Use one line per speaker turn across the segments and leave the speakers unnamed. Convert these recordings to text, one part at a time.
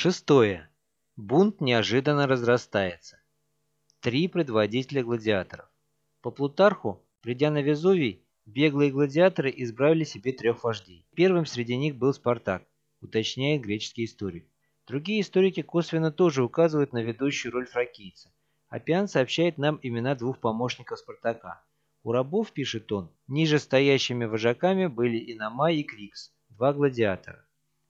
Шестое. Бунт неожиданно разрастается. Три предводителя гладиаторов. По Плутарху, придя на Везувий, беглые гладиаторы избрали себе трех вождей. Первым среди них был Спартак, уточняет греческий историк. Другие историки косвенно тоже указывают на ведущую роль фракийца. Апиан сообщает нам имена двух помощников Спартака. У рабов, пишет он, ниже стоящими вожаками были Иномай и Крикс, два гладиатора.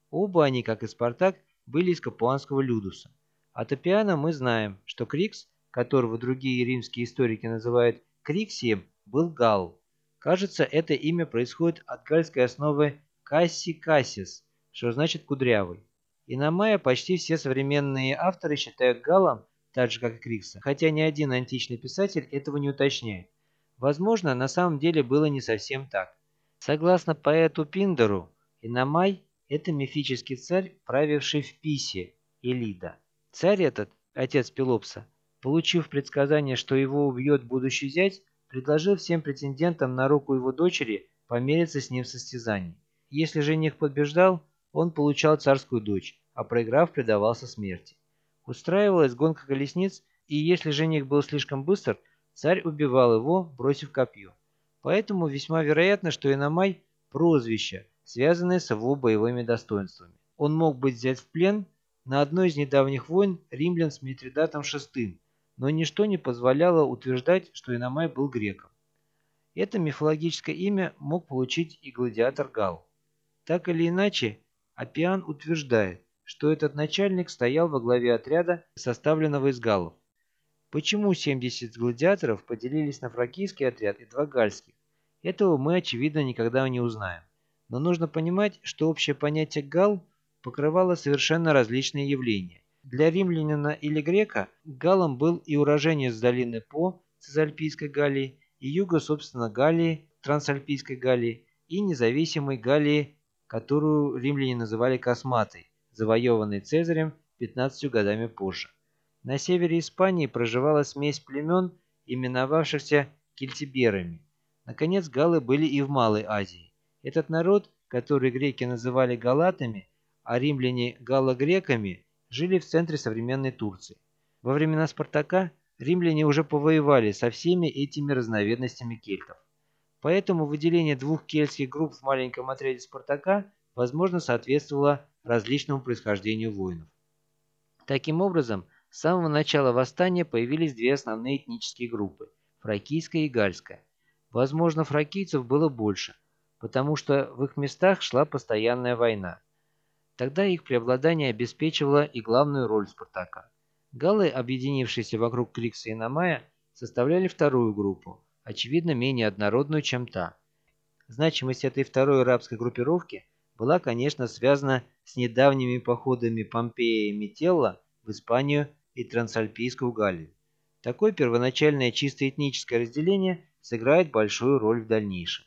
Оба они, как и Спартак, были из капуанского Людуса. От Апиана мы знаем, что Крикс, которого другие римские историки называют Криксием, был Галл. Кажется, это имя происходит от гальской основы Касси Кассис, что значит кудрявый. И на Майя почти все современные авторы считают Галлом, так же как и Крикса, хотя ни один античный писатель этого не уточняет. Возможно, на самом деле было не совсем так. Согласно поэту Пиндеру, Иномай – это мифический царь, правивший в Писе, Элида. Царь этот, отец Пелопса, получив предсказание, что его убьет будущий зять, предложил всем претендентам на руку его дочери помериться с ним в состязании. Если жених побеждал, он получал царскую дочь, а проиграв, предавался смерти. Устраивалась гонка колесниц, и если жених был слишком быстр, царь убивал его, бросив копье. Поэтому весьма вероятно, что Иномай – прозвище, связанное с его боевыми достоинствами. Он мог быть взят в плен на одной из недавних войн римлян с Митридатом VI, но ничто не позволяло утверждать, что Иномай был греком. Это мифологическое имя мог получить и гладиатор Гал. Так или иначе, Апиан утверждает, что этот начальник стоял во главе отряда, составленного из галлов. Почему 70 гладиаторов поделились на фракийский отряд и два гальских? Этого мы, очевидно, никогда не узнаем. Но нужно понимать, что общее понятие «гал» покрывало совершенно различные явления. Для римлянина или грека галом был и уроженец долины По, Цезальпийской Галлии, и юга, собственно, Галлии, Трансальпийской Галлии, и независимой Галлии, которую римляне называли Косматой, завоеванной Цезарем 15 годами позже. На севере Испании проживала смесь племен, именовавшихся кельтиберами. Наконец, галлы были и в Малой Азии. Этот народ, который греки называли галатами, а римляне галлогреками, жили в центре современной Турции. Во времена Спартака римляне уже повоевали со всеми этими разновидностями кельтов. Поэтому выделение двух кельтских групп в маленьком отряде Спартака, возможно, соответствовало различному происхождению воинов. Таким образом, с самого начала восстания появились две основные этнические группы – фракийская и гальская. Возможно, фракийцев было больше, потому что в их местах шла постоянная война. Тогда их преобладание обеспечивало и главную роль Спартака. Галлы, объединившиеся вокруг Крикса и Намая, составляли вторую группу, очевидно менее однородную, чем та. Значимость этой второй арабской группировки была, конечно, связана с недавними походами Помпея и Метелла в Испанию и Трансальпийскую Галлию. Такое первоначальное чисто этническое разделение сыграет большую роль в дальнейшем.